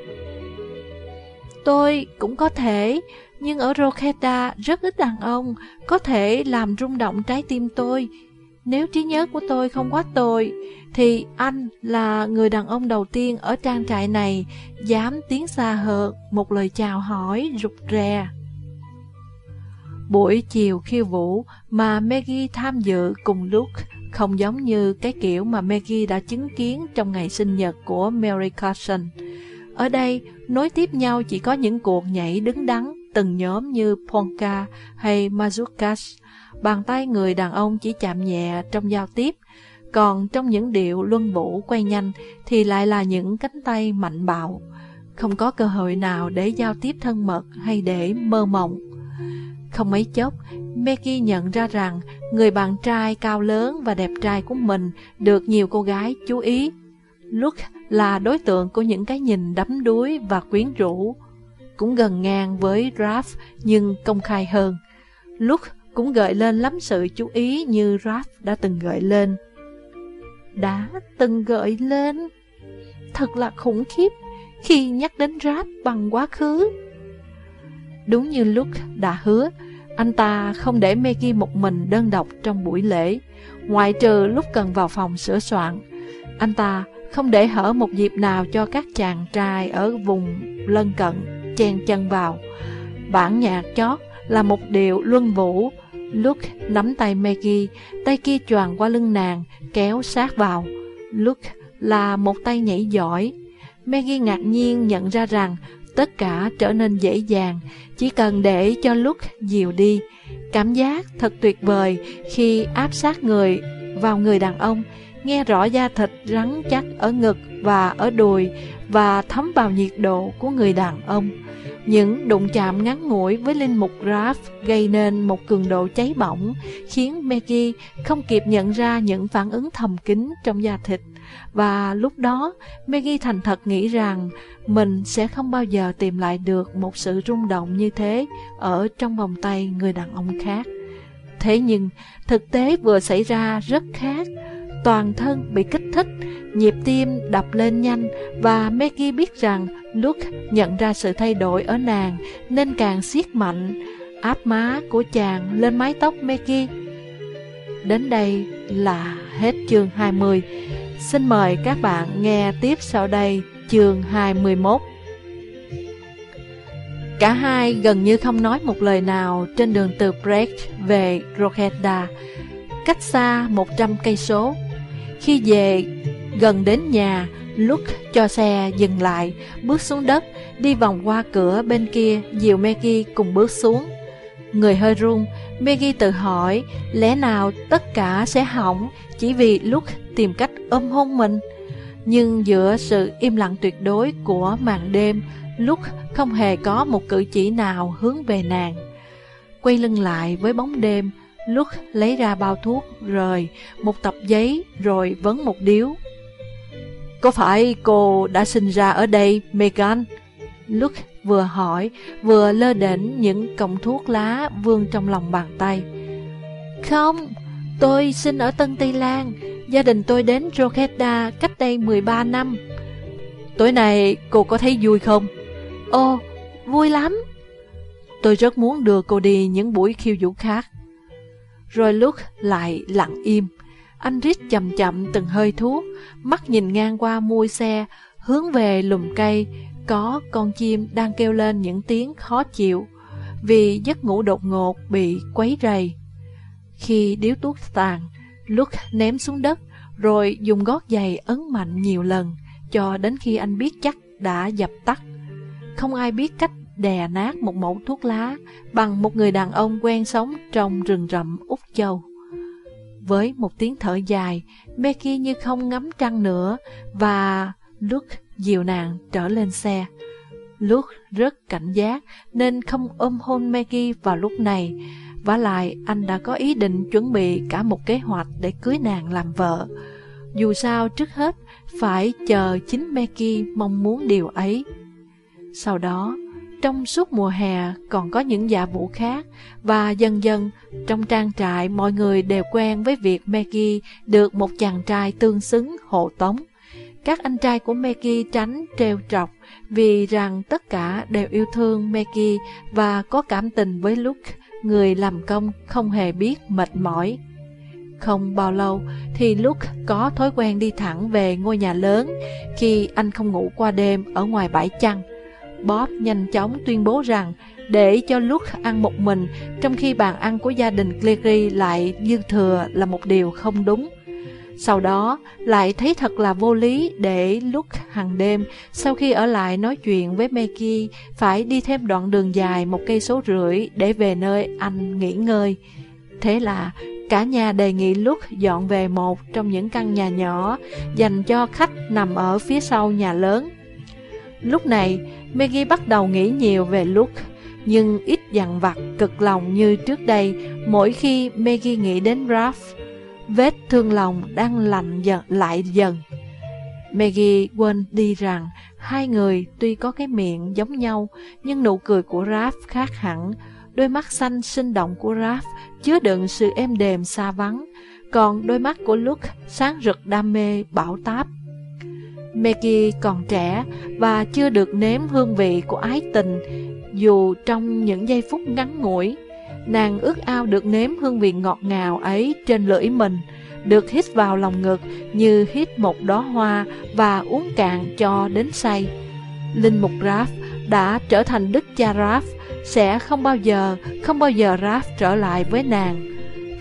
Tôi cũng có thể, nhưng ở Roketa rất ít đàn ông có thể làm rung động trái tim tôi. Nếu trí nhớ của tôi không quá tồi, thì anh là người đàn ông đầu tiên ở trang trại này dám tiến xa hơn một lời chào hỏi rụt rè. Buổi chiều khiêu vũ mà Maggie tham dự cùng Luke không giống như cái kiểu mà Maggie đã chứng kiến trong ngày sinh nhật của Mary Carson. Ở đây, nối tiếp nhau chỉ có những cuộc nhảy đứng đắn từng nhóm như polka hay Mazurkas. Bàn tay người đàn ông chỉ chạm nhẹ trong giao tiếp, còn trong những điệu luân vũ quay nhanh thì lại là những cánh tay mạnh bạo. Không có cơ hội nào để giao tiếp thân mật hay để mơ mộng. Không mấy chốc, Maggie nhận ra rằng người bạn trai cao lớn và đẹp trai của mình được nhiều cô gái chú ý. Luke là đối tượng của những cái nhìn đắm đuối và quyến rũ, cũng gần ngang với Raph nhưng công khai hơn. Luke cũng gợi lên lắm sự chú ý như Raph đã từng gợi lên. Đã từng gợi lên? Thật là khủng khiếp khi nhắc đến Raph bằng quá khứ. Đúng như Luke đã hứa, anh ta không để Maggie một mình đơn độc trong buổi lễ, ngoại trừ lúc cần vào phòng sửa soạn. Anh ta không để hở một dịp nào cho các chàng trai ở vùng lân cận chen chân vào. Bản nhạc chót là một điệu luân vũ. Luke nắm tay Maggie, tay kia choàng qua lưng nàng, kéo sát vào. Luke là một tay nhảy giỏi. Maggie ngạc nhiên nhận ra rằng tất cả trở nên dễ dàng, chỉ cần để cho Luke dìu đi. Cảm giác thật tuyệt vời khi áp sát người vào người đàn ông, nghe rõ da thịt rắn chắc ở ngực và ở đùi và thấm vào nhiệt độ của người đàn ông. Những đụng chạm ngắn ngủi với linh mục Graf gây nên một cường độ cháy bỏng, khiến Maggie không kịp nhận ra những phản ứng thầm kín trong da thịt. Và lúc đó, Maggie thành thật nghĩ rằng mình sẽ không bao giờ tìm lại được một sự rung động như thế ở trong vòng tay người đàn ông khác. Thế nhưng, thực tế vừa xảy ra rất khác. Toàn thân bị kích thích, nhịp tim đập lên nhanh và Maggie biết rằng Luke nhận ra sự thay đổi ở nàng nên càng siết mạnh áp má của chàng lên mái tóc Maggie. Đến đây là hết chương 20. Xin mời các bạn nghe tiếp sau đây chương 21. Cả hai gần như không nói một lời nào trên đường từ Brecht về Rokeda, cách xa 100 cây số. Khi về gần đến nhà, Luke cho xe dừng lại, bước xuống đất, đi vòng qua cửa bên kia, dìu Maggie cùng bước xuống. Người hơi run, Maggie tự hỏi, lẽ nào tất cả sẽ hỏng chỉ vì Luke tìm cách ôm hôn mình? Nhưng giữa sự im lặng tuyệt đối của màn đêm, Luke không hề có một cử chỉ nào hướng về nàng. Quay lưng lại với bóng đêm, Luke lấy ra bao thuốc, rời, một tập giấy, rồi vấn một điếu. Có phải cô đã sinh ra ở đây, Megan? Luke vừa hỏi, vừa lơ đễnh những cọng thuốc lá vương trong lòng bàn tay. Không, tôi sinh ở Tân Tây Lan, gia đình tôi đến Roketa cách đây 13 năm. Tối nay cô có thấy vui không? Ồ, vui lắm. Tôi rất muốn đưa cô đi những buổi khiêu vũ khác. Rồi Luke lại lặng im. Anh rít chậm chậm từng hơi thuốc, mắt nhìn ngang qua mui xe, hướng về lùm cây, có con chim đang kêu lên những tiếng khó chịu, vì giấc ngủ đột ngột bị quấy rầy. Khi điếu thuốc tàn, Luke ném xuống đất, rồi dùng gót giày ấn mạnh nhiều lần, cho đến khi anh biết chắc đã dập tắt. Không ai biết cách đè nát một mẫu thuốc lá bằng một người đàn ông quen sống trong rừng rậm Úc Châu. Với một tiếng thở dài, Becky như không ngắm trăng nữa và Luke dìu nàng trở lên xe. Luke rất cảnh giác nên không ôm hôn Maggie vào lúc này. Và lại anh đã có ý định chuẩn bị cả một kế hoạch để cưới nàng làm vợ. Dù sao trước hết phải chờ chính Maggie mong muốn điều ấy. Sau đó, trong suốt mùa hè còn có những dạ vụ khác và dần dần trong trang trại mọi người đều quen với việc Maggie được một chàng trai tương xứng hộ tống. Các anh trai của Maggie tránh trêu trọc vì rằng tất cả đều yêu thương Maggie và có cảm tình với Luke, người làm công không hề biết mệt mỏi. Không bao lâu thì Luke có thói quen đi thẳng về ngôi nhà lớn khi anh không ngủ qua đêm ở ngoài bãi chăn. Bob nhanh chóng tuyên bố rằng để cho Luke ăn một mình, trong khi bàn ăn của gia đình Cleary lại dư thừa là một điều không đúng. Sau đó, lại thấy thật là vô lý để Luke hàng đêm, sau khi ở lại nói chuyện với Maggie, phải đi thêm đoạn đường dài một cây số rưỡi để về nơi anh nghỉ ngơi. Thế là, cả nhà đề nghị Luke dọn về một trong những căn nhà nhỏ dành cho khách nằm ở phía sau nhà lớn. Lúc này, Maggie bắt đầu nghĩ nhiều về Luke, nhưng ít dằn vặt cực lòng như trước đây mỗi khi Maggie nghĩ đến Ralph. Vết thương lòng đang lạnh dần lại dần. Maggie quên đi rằng hai người tuy có cái miệng giống nhau, nhưng nụ cười của Ralph khác hẳn. Đôi mắt xanh sinh động của Ralph chứa đựng sự êm đềm xa vắng, còn đôi mắt của Luke sáng rực đam mê bão táp. Maggie còn trẻ và chưa được nếm hương vị của ái tình, dù trong những giây phút ngắn ngủi. Nàng ước ao được nếm hương vị ngọt ngào ấy trên lưỡi mình, được hít vào lòng ngực như hít một đóa hoa và uống cạn cho đến say. Linh mục Raph đã trở thành đức cha Raph, sẽ không bao giờ, không bao giờ Raph trở lại với nàng.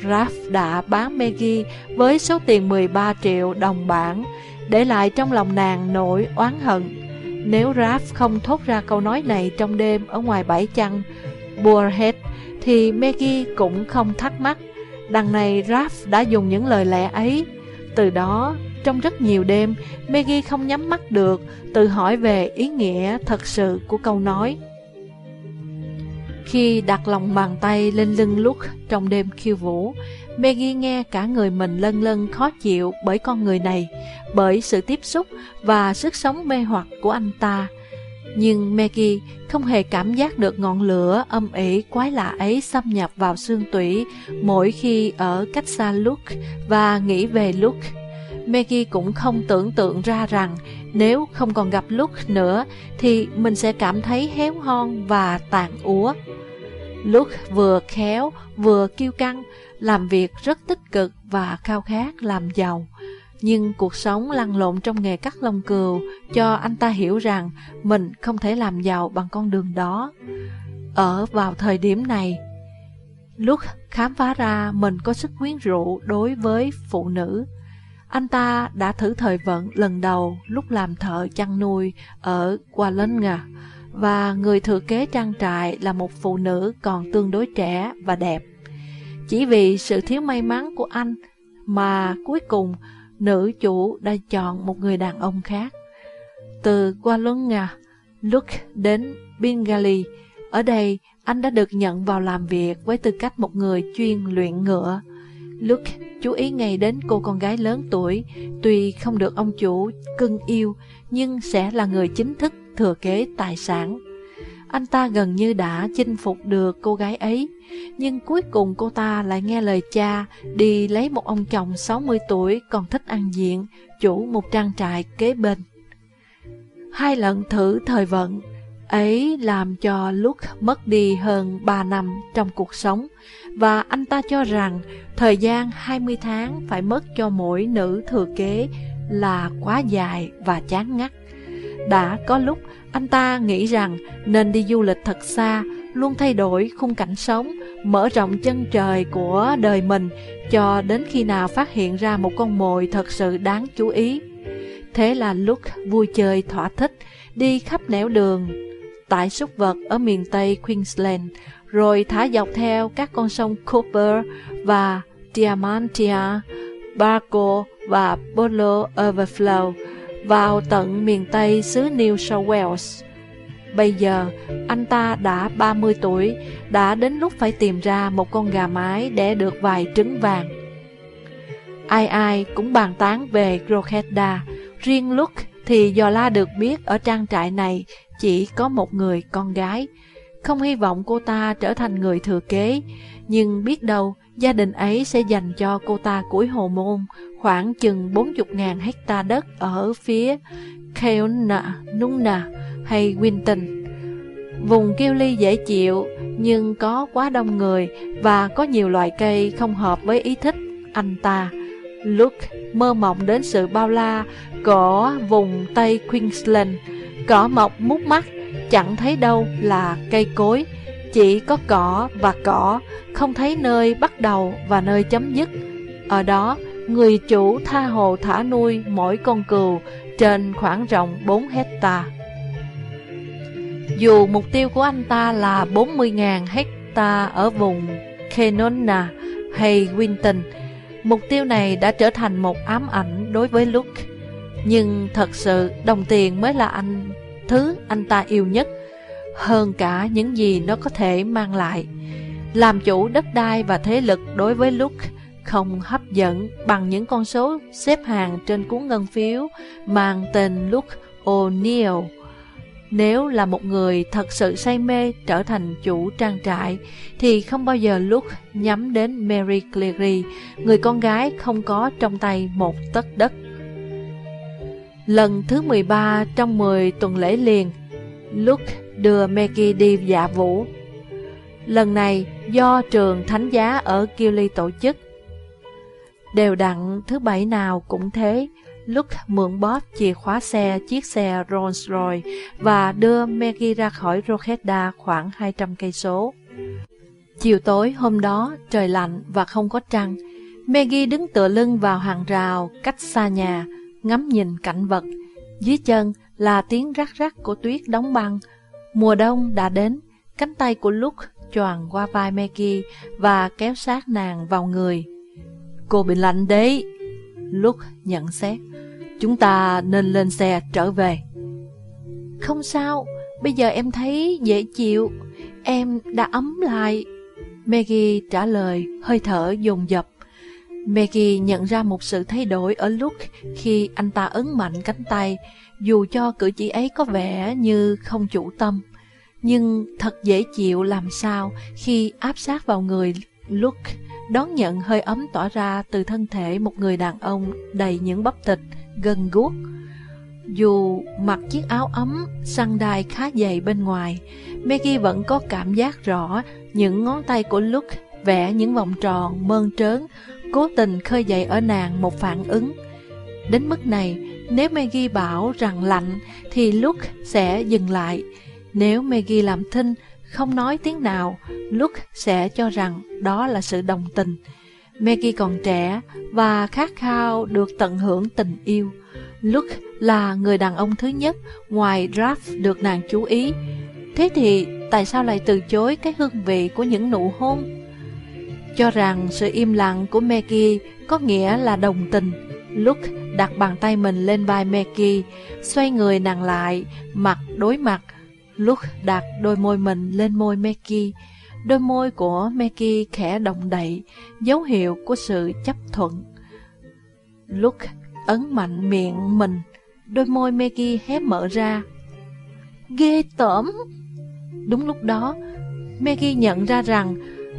Raph đã bán Maggie với số tiền 13 triệu đồng bảng, để lại trong lòng nàng nỗi oán hận. Nếu Raph không thốt ra câu nói này trong đêm ở ngoài bãi chăn, Boarhead, thì Maggie cũng không thắc mắc. Đằng này Raph đã dùng những lời lẽ ấy. Từ đó, trong rất nhiều đêm, Maggie không nhắm mắt được, tự hỏi về ý nghĩa thật sự của câu nói. Khi đặt lòng bàn tay lên lưng Luke trong đêm khiêu vũ, Maggie nghe cả người mình lân lân khó chịu bởi con người này, bởi sự tiếp xúc và sức sống mê hoặc của anh ta. Nhưng Maggie không hề cảm giác được ngọn lửa âm ỉ quái lạ ấy xâm nhập vào xương tủy mỗi khi ở cách xa Luke và nghĩ về Luke. Maggie cũng không tưởng tượng ra rằng nếu không còn gặp Luke nữa thì mình sẽ cảm thấy héo hon và tàn úa. Luke vừa khéo vừa kiêu căng, làm việc rất tích cực và khao khát làm giàu. Nhưng cuộc sống lăn lộn trong nghề cắt lông cừu cho anh ta hiểu rằng mình không thể làm giàu bằng con đường đó. Ở vào thời điểm này, lúc khám phá ra mình có sức quyến rũ đối với phụ nữ. Anh ta đã thử thời vận lần đầu lúc làm thợ chăn nuôi ở Wallonia và người thừa kế trang trại là một phụ nữ còn tương đối trẻ và đẹp. Chỉ vì sự thiếu may mắn của anh mà cuối cùng nữ chủ đã chọn một người đàn ông khác. Từ Wallonia, Luke đến Bengali, ở đây anh đã được nhận vào làm việc với tư cách một người chuyên luyện ngựa. Luke chú ý ngay đến cô con gái lớn tuổi, tuy không được ông chủ cưng yêu, nhưng sẽ là người chính thức thừa kế tài sản. Anh ta gần như đã chinh phục được cô gái ấy, nhưng cuối cùng cô ta lại nghe lời cha đi lấy một ông chồng 60 tuổi còn thích ăn diện, chủ một trang trại kế bên. Hai lần thử thời vận ấy làm cho Luke mất đi hơn 3 năm trong cuộc sống và anh ta cho rằng thời gian 20 tháng phải mất cho mỗi nữ thừa kế là quá dài và chán ngắt. Đã có lúc anh ta nghĩ rằng nên đi du lịch thật xa, luôn thay đổi khung cảnh sống, mở rộng chân trời của đời mình cho đến khi nào phát hiện ra một con mồi thật sự đáng chú ý. Thế là Luke vui chơi thỏa thích, đi khắp nẻo đường, tại súc vật ở miền Tây Queensland, rồi thả dọc theo các con sông Cooper và Diamantia, Barco và Polo Overflow vào tận miền Tây xứ New South Wales. Bây giờ, anh ta đã 30 tuổi, đã đến lúc phải tìm ra một con gà mái để được vài trứng vàng. Ai ai cũng bàn tán về Crochetta, riêng Luke thì dò la được biết ở trang trại này chỉ có một người con gái. Không hy vọng cô ta trở thành người thừa kế, nhưng biết đâu gia đình ấy sẽ dành cho cô ta củi hồ môn khoảng chừng 40.000 hecta đất ở phía Keona, Nunna hay Winton. Vùng kêu ly dễ chịu nhưng có quá đông người và có nhiều loại cây không hợp với ý thích anh ta. Luke mơ mộng đến sự bao la của vùng Tây Queensland, cỏ mọc mút mắt, chẳng thấy đâu là cây cối, chỉ có cỏ và cỏ, không thấy nơi bắt đầu và nơi chấm dứt. Ở đó, người chủ tha hồ thả nuôi mỗi con cừu trên khoảng rộng 4 hecta. Dù mục tiêu của anh ta là 40.000 hecta ở vùng Kenona hay Winton, mục tiêu này đã trở thành một ám ảnh đối với Luke. Nhưng thật sự đồng tiền mới là anh thứ anh ta yêu nhất, hơn cả những gì nó có thể mang lại. Làm chủ đất đai và thế lực đối với Luke không hấp dẫn bằng những con số xếp hàng trên cuốn ngân phiếu mang tên Luke O'Neill. Nếu là một người thật sự say mê trở thành chủ trang trại, thì không bao giờ Luke nhắm đến Mary Cleary, người con gái không có trong tay một tấc đất. Lần thứ 13 trong 10 tuần lễ liền, Luke đưa Maggie đi dạ vũ. Lần này do trường thánh giá ở Kili tổ chức. Đều đặn thứ bảy nào cũng thế, Luke mượn bóp chìa khóa xe chiếc xe Rolls Royce và đưa Maggie ra khỏi Rochdale khoảng 200 cây số. Chiều tối hôm đó trời lạnh và không có trăng. Maggie đứng tựa lưng vào hàng rào cách xa nhà, ngắm nhìn cảnh vật. Dưới chân là tiếng rắc rắc của tuyết đóng băng. Mùa đông đã đến, cánh tay của Luke choàng qua vai Maggie và kéo sát nàng vào người. Cô bị lạnh đấy. Lúc nhận xét. Chúng ta nên lên xe trở về. Không sao, bây giờ em thấy dễ chịu. Em đã ấm lại. Maggie trả lời, hơi thở dồn dập. Maggie nhận ra một sự thay đổi ở Luke khi anh ta ấn mạnh cánh tay, dù cho cử chỉ ấy có vẻ như không chủ tâm. Nhưng thật dễ chịu làm sao khi áp sát vào người Luke, đón nhận hơi ấm tỏa ra từ thân thể một người đàn ông đầy những bắp thịt, gần guốc. Dù mặc chiếc áo ấm, săn đai khá dày bên ngoài, Maggie vẫn có cảm giác rõ những ngón tay của Luke vẽ những vòng tròn mơn trớn, cố tình khơi dậy ở nàng một phản ứng. Đến mức này, nếu Maggie bảo rằng lạnh thì Luke sẽ dừng lại. Nếu Maggie làm thinh, không nói tiếng nào, Luke sẽ cho rằng đó là sự đồng tình. Maggie còn trẻ và khát khao được tận hưởng tình yêu. Luke là người đàn ông thứ nhất ngoài Draft được nàng chú ý. Thế thì tại sao lại từ chối cái hương vị của những nụ hôn? Cho rằng sự im lặng của Maggie có nghĩa là đồng tình. Luke đặt bàn tay mình lên vai Maggie, xoay người nàng lại, mặt đối mặt. Luke đặt đôi môi mình lên môi Meki, Đôi môi của Meki khẽ động đậy, dấu hiệu của sự chấp thuận. Luke ấn mạnh miệng mình, đôi môi Meki hé mở ra. Ghê tởm! Đúng lúc đó, Meki nhận ra rằng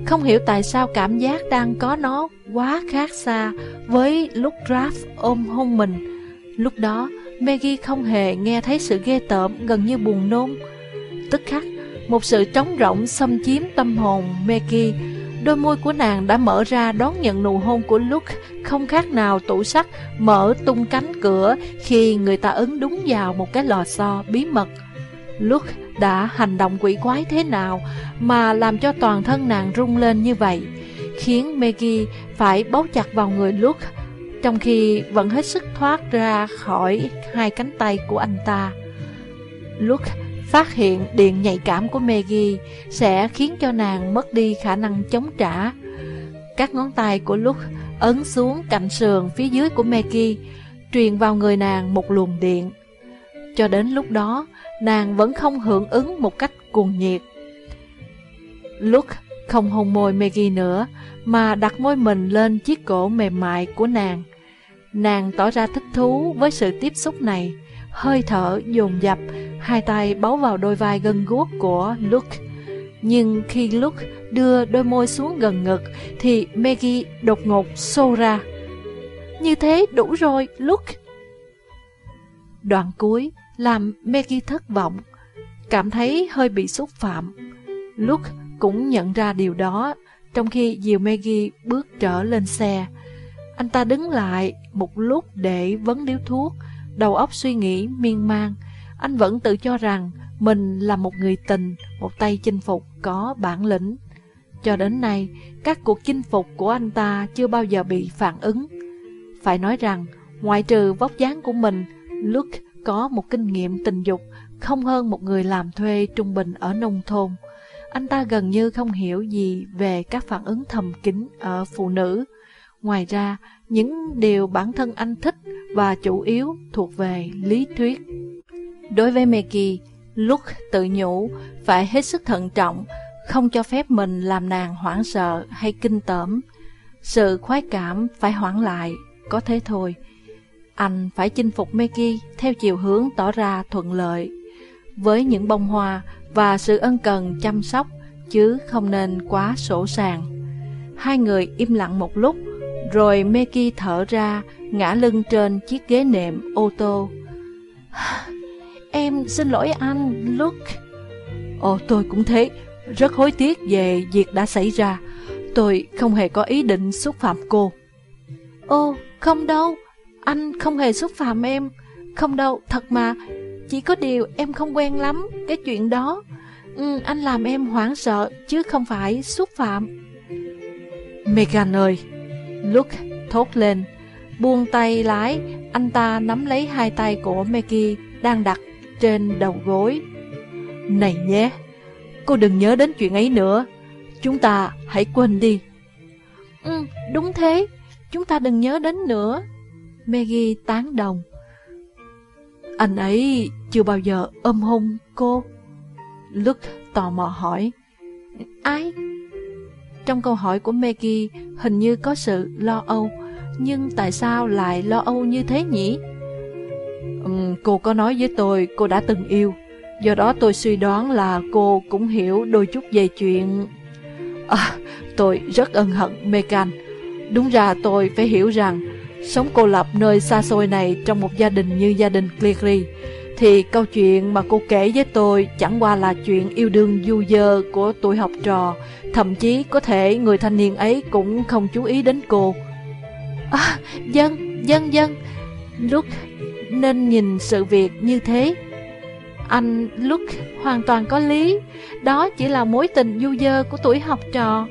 không hiểu tại sao cảm giác đang có nó quá khác xa với lúc Raph ôm hôn mình. Lúc đó, Maggie không hề nghe thấy sự ghê tởm gần như buồn nôn. Tức khắc, một sự trống rỗng xâm chiếm tâm hồn Meki. Đôi môi của nàng đã mở ra đón nhận nụ hôn của Luke Không khác nào tủ sắt mở tung cánh cửa Khi người ta ấn đúng vào một cái lò xo bí mật. Luke đã hành động quỷ quái thế nào Mà làm cho toàn thân nàng rung lên như vậy Khiến Maggie phải bấu chặt vào người Luke Trong khi vẫn hết sức thoát ra khỏi hai cánh tay của anh ta. Luke Phát hiện điện nhạy cảm của Maggie sẽ khiến cho nàng mất đi khả năng chống trả. Các ngón tay của Luke ấn xuống cạnh sườn phía dưới của Maggie, truyền vào người nàng một luồng điện. Cho đến lúc đó, nàng vẫn không hưởng ứng một cách cuồng nhiệt. Luke không hôn môi Maggie nữa, mà đặt môi mình lên chiếc cổ mềm mại của nàng. Nàng tỏ ra thích thú với sự tiếp xúc này, hơi thở dồn dập, hai tay bấu vào đôi vai gân guốc của Luke. Nhưng khi Luke đưa đôi môi xuống gần ngực, thì Maggie đột ngột xô ra. Như thế đủ rồi, Luke. Đoạn cuối làm Maggie thất vọng, cảm thấy hơi bị xúc phạm. Luke cũng nhận ra điều đó, trong khi dìu Maggie bước trở lên xe. Anh ta đứng lại một lúc để vấn điếu thuốc, đầu óc suy nghĩ miên man. Anh vẫn tự cho rằng mình là một người tình, một tay chinh phục có bản lĩnh. Cho đến nay, các cuộc chinh phục của anh ta chưa bao giờ bị phản ứng. Phải nói rằng, ngoại trừ vóc dáng của mình, Luke có một kinh nghiệm tình dục không hơn một người làm thuê trung bình ở nông thôn. Anh ta gần như không hiểu gì về các phản ứng thầm kín ở phụ nữ. Ngoài ra, những điều bản thân anh thích và chủ yếu thuộc về lý thuyết. Đối với Meki, Luke tự nhủ phải hết sức thận trọng, không cho phép mình làm nàng hoảng sợ hay kinh tởm. Sự khoái cảm phải hoãn lại, có thế thôi. Anh phải chinh phục Meki theo chiều hướng tỏ ra thuận lợi, với những bông hoa và sự ân cần chăm sóc, chứ không nên quá sổ sàng. Hai người im lặng một lúc, rồi Meki thở ra, ngã lưng trên chiếc ghế nệm ô tô. Em xin lỗi anh, Luke. Ồ, tôi cũng thế, rất hối tiếc về việc đã xảy ra. Tôi không hề có ý định xúc phạm cô. Ô, không đâu, anh không hề xúc phạm em. Không đâu, thật mà, chỉ có điều em không quen lắm cái chuyện đó. Ừ, anh làm em hoảng sợ, chứ không phải xúc phạm. Megan ơi, Luke thốt lên, buông tay lái, anh ta nắm lấy hai tay của Maggie đang đặt trên đầu gối. Này nhé, cô đừng nhớ đến chuyện ấy nữa, chúng ta hãy quên đi. Ừ, đúng thế, chúng ta đừng nhớ đến nữa. Maggie tán đồng. Anh ấy chưa bao giờ ôm hôn cô. Luke tò mò hỏi. Ai? Trong câu hỏi của Maggie hình như có sự lo âu, nhưng tại sao lại lo âu như thế nhỉ? Um, cô có nói với tôi cô đã từng yêu, do đó tôi suy đoán là cô cũng hiểu đôi chút về chuyện... À, tôi rất ân hận Megan. Đúng ra tôi phải hiểu rằng sống cô lập nơi xa xôi này trong một gia đình như gia đình Cleary thì câu chuyện mà cô kể với tôi chẳng qua là chuyện yêu đương du dơ của tuổi học trò, thậm chí có thể người thanh niên ấy cũng không chú ý đến cô. À, dân, dân, dân, lúc nên nhìn sự việc như thế. Anh lúc hoàn toàn có lý, đó chỉ là mối tình du dơ của tuổi học trò.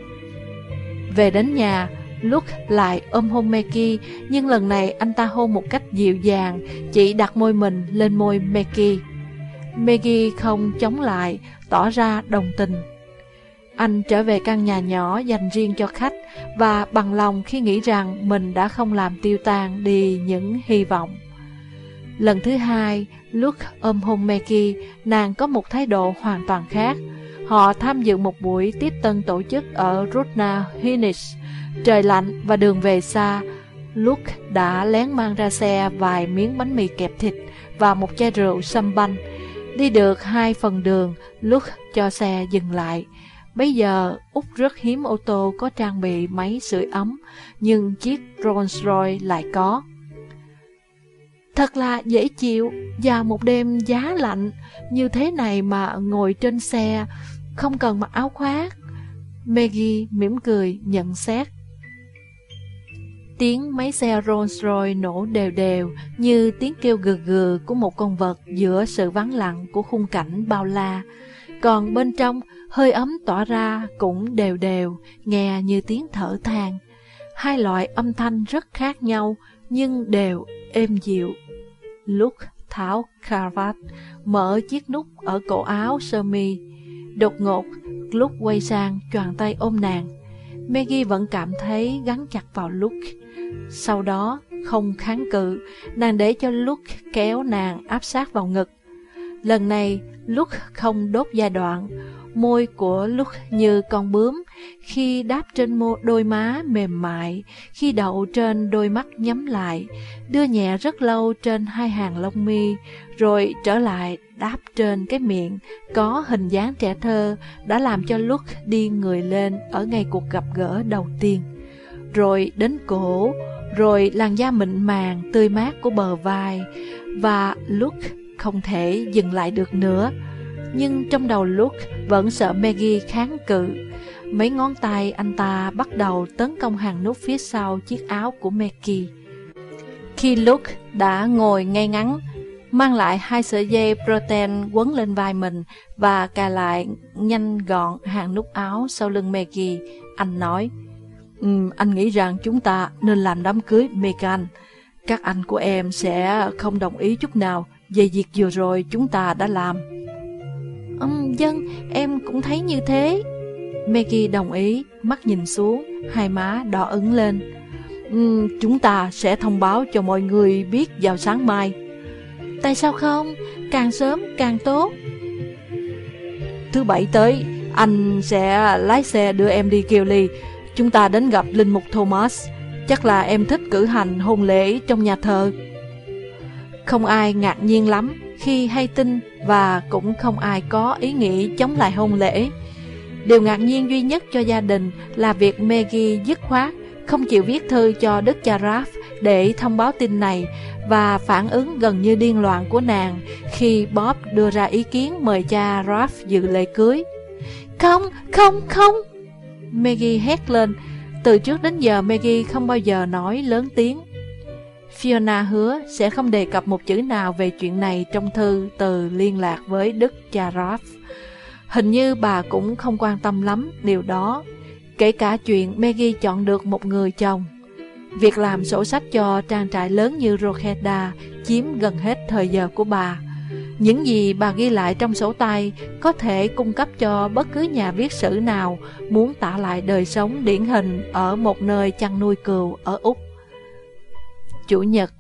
Về đến nhà, Luke lại ôm hôn Meki, nhưng lần này anh ta hôn một cách dịu dàng, chỉ đặt môi mình lên môi Meki. Meki không chống lại, tỏ ra đồng tình. Anh trở về căn nhà nhỏ dành riêng cho khách và bằng lòng khi nghĩ rằng mình đã không làm tiêu tan đi những hy vọng. Lần thứ hai, Luke ôm hôn Maggie, nàng có một thái độ hoàn toàn khác. Họ tham dự một buổi tiếp tân tổ chức ở Rutna Hinnis, Trời lạnh và đường về xa, Luke đã lén mang ra xe vài miếng bánh mì kẹp thịt và một chai rượu sâm banh. Đi được hai phần đường, Luke cho xe dừng lại. Bây giờ, Úc rất hiếm ô tô có trang bị máy sưởi ấm, nhưng chiếc Rolls Royce lại có. Thật là dễ chịu, vào một đêm giá lạnh như thế này mà ngồi trên xe, không cần mặc áo khoác. Maggie mỉm cười nhận xét. Tiếng máy xe Rolls Royce nổ đều đều như tiếng kêu gừ gừ của một con vật giữa sự vắng lặng của khung cảnh bao la. Còn bên trong, hơi ấm tỏa ra cũng đều đều, nghe như tiếng thở than. Hai loại âm thanh rất khác nhau, nhưng đều êm dịu. Lúc tháo cravat, mở chiếc nút ở cổ áo sơ mi. Đột ngột, lúc quay sang choàng tay ôm nàng. Maggie vẫn cảm thấy gắn chặt vào Luke. Sau đó, không kháng cự, nàng để cho Luke kéo nàng áp sát vào ngực. Lần này, Luke không đốt giai đoạn, môi của lúc như con bướm, khi đáp trên mô đôi má mềm mại, khi đậu trên đôi mắt nhắm lại, đưa nhẹ rất lâu trên hai hàng lông mi, rồi trở lại đáp trên cái miệng có hình dáng trẻ thơ đã làm cho lúc đi người lên ở ngày cuộc gặp gỡ đầu tiên. Rồi đến cổ, rồi làn da mịn màng, tươi mát của bờ vai, và lúc không thể dừng lại được nữa. Nhưng trong đầu Luke vẫn sợ Maggie kháng cự. Mấy ngón tay anh ta bắt đầu tấn công hàng nút phía sau chiếc áo của Maggie. Khi Luke đã ngồi ngay ngắn, mang lại hai sợi dây protein quấn lên vai mình và cài lại nhanh gọn hàng nút áo sau lưng Maggie, anh nói, um, anh nghĩ rằng chúng ta nên làm đám cưới Megan. Các anh của em sẽ không đồng ý chút nào về việc vừa rồi chúng ta đã làm. Um, dân, em cũng thấy như thế. Maggie đồng ý, mắt nhìn xuống, hai má đỏ ứng lên. Um, chúng ta sẽ thông báo cho mọi người biết vào sáng mai. Tại sao không? Càng sớm càng tốt. Thứ bảy tới, anh sẽ lái xe đưa em đi Kiều Ly. Chúng ta đến gặp Linh Mục Thomas. Chắc là em thích cử hành hôn lễ trong nhà thờ. Không ai ngạc nhiên lắm khi hay tin và cũng không ai có ý nghĩ chống lại hôn lễ. Điều ngạc nhiên duy nhất cho gia đình là việc Maggie dứt khoát không chịu viết thư cho Đức cha Raph để thông báo tin này và phản ứng gần như điên loạn của nàng khi Bob đưa ra ý kiến mời cha Raph dự lễ cưới. Không, không, không! Maggie hét lên. Từ trước đến giờ Maggie không bao giờ nói lớn tiếng. Fiona hứa sẽ không đề cập một chữ nào về chuyện này trong thư từ liên lạc với Đức cha Raph. Hình như bà cũng không quan tâm lắm điều đó, kể cả chuyện Maggie chọn được một người chồng. Việc làm sổ sách cho trang trại lớn như Rokeda chiếm gần hết thời giờ của bà. Những gì bà ghi lại trong sổ tay có thể cung cấp cho bất cứ nhà viết sử nào muốn tả lại đời sống điển hình ở một nơi chăn nuôi cừu ở Úc. Chủ nhật,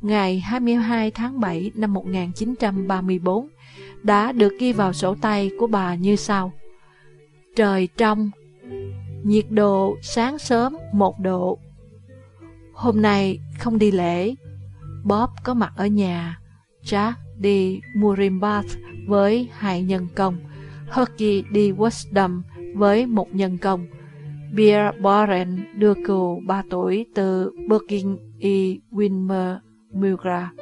ngày 22 tháng 7 năm 1934, đã được ghi vào sổ tay của bà như sau. Trời trong, nhiệt độ sáng sớm 1 độ. Hôm nay không đi lễ, Bob có mặt ở nhà, Jack đi Murimbath với hai nhân công, Huggy đi Westdam với một nhân công, Pierre Boren đưa cừu 3 tuổi từ Birkin y Winmer Mugra.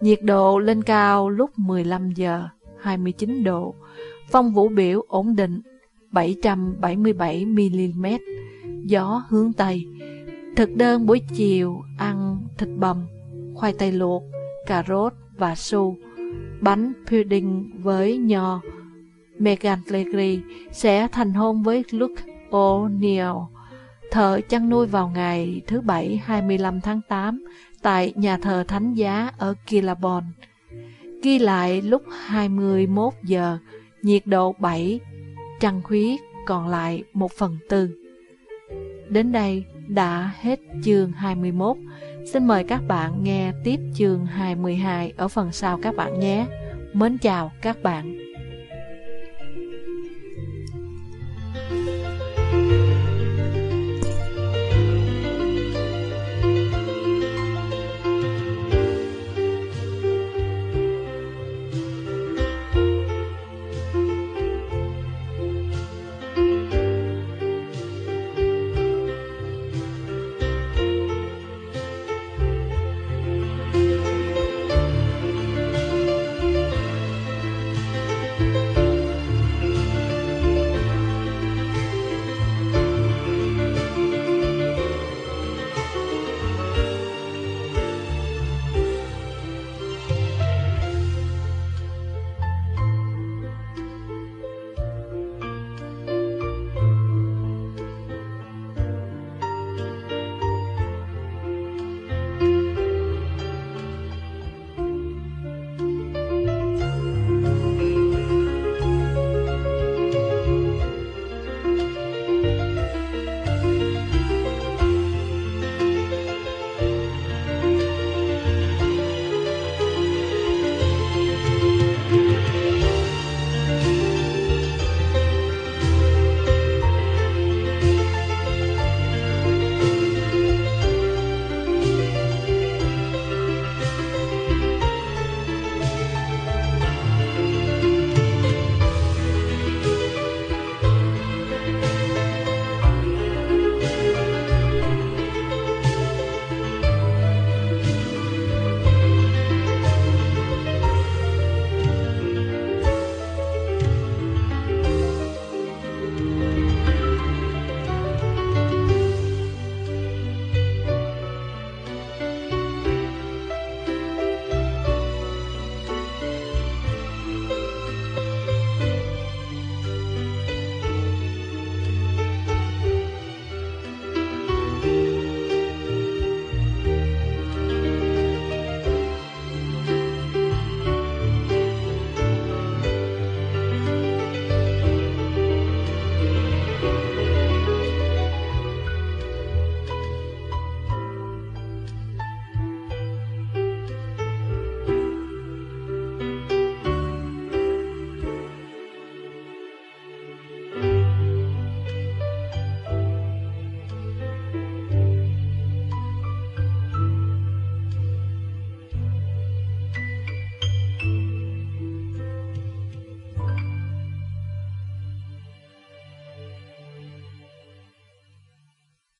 Nhiệt độ lên cao lúc 15 giờ, 29 độ. Phong vũ biểu ổn định, 777mm. Gió hướng Tây. Thực đơn buổi chiều ăn thịt bằm, khoai tây luộc, cà rốt và su, bánh pudding với nho. Megan Legri sẽ thành hôn với Luke O'Neill Thợ chăn nuôi vào ngày thứ Bảy 25 tháng 8 tại nhà thờ Thánh Giá ở Kilabon. Ghi lại lúc 21 giờ, nhiệt độ 7, trăng khuyết còn lại 1 phần tư. Đến đây đã hết chương 21. Xin mời các bạn nghe tiếp chương 22 ở phần sau các bạn nhé. Mến chào các bạn.